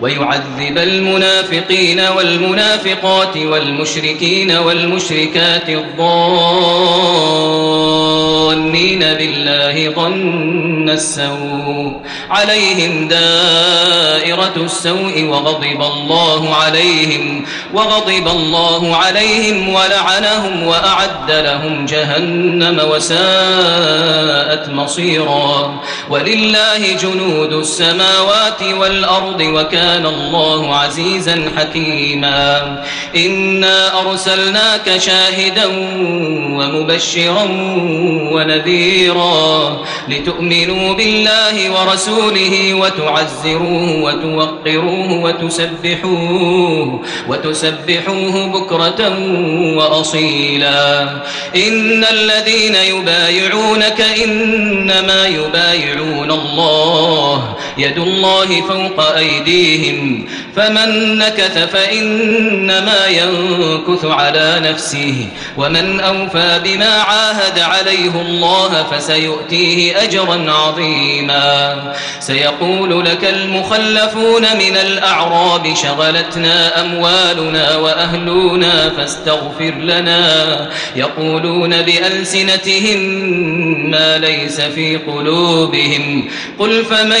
ويعذب المنافقين والمنافقات والمشركين والمشركات الظانين بالله ظن السوء. عليهم دائرة السوء وغضب الله عليهم وغضب الله عليهم ولعنهم وأعد لهم جهنم وساءت مصيرا. ولله جنود السماوات والأرض وكان الله عزيزا حكيما. إنا أرسلناك شاهدا ومبشرا ونذيرا لتؤمنوا بالله ورسوله وتعزروه وتوقروه وتسبحوه وتسبحوه بكرة وأصيلا. إن الذين يبايعونك إنما يبايعون الله يد الله فوق أيديهم فمن نكث فإنما ينكث على نفسه ومن أوفى بما عاهد عليه الله فسيؤتيه أجرا عظيما. سيقول لك المخلفون من الأعراب شغلتنا أموالنا وأهلنا فاستغفر لنا. يقولون بألسنتهم ما ليس في قلوبهم قل فمن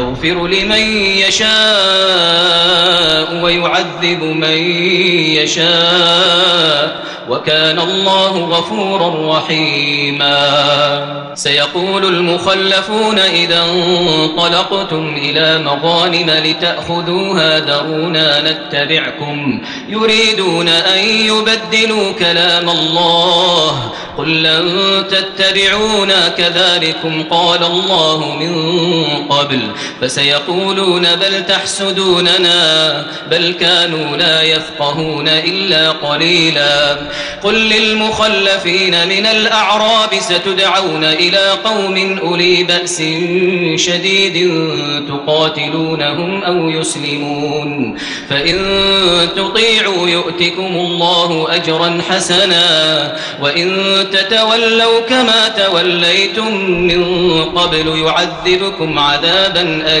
يغفر لمن يشاء ويعذب من يشاء وكان الله غفورا رحيما. سيقول المخلفون إذا انطلقتم إلى مغانم لتأخذوها ذرونا نتبعكم. يريدون أن يبدلوا كلام الله. قل لن تتبعونا كذلكم قال الله من قبل. فسيقولون بل تحسدوننا بل كانوا لا يفقهون إلا قليلا قل للمخلفين من الأعراب ستدعون إلى قوم أولي بأس شديد تقاتلونهم أو يسلمون فإن تطيعوا يؤتكم الله أجرا حسنا وإن تتولوا كما توليتم من قبل يعذبكم عذابا أليما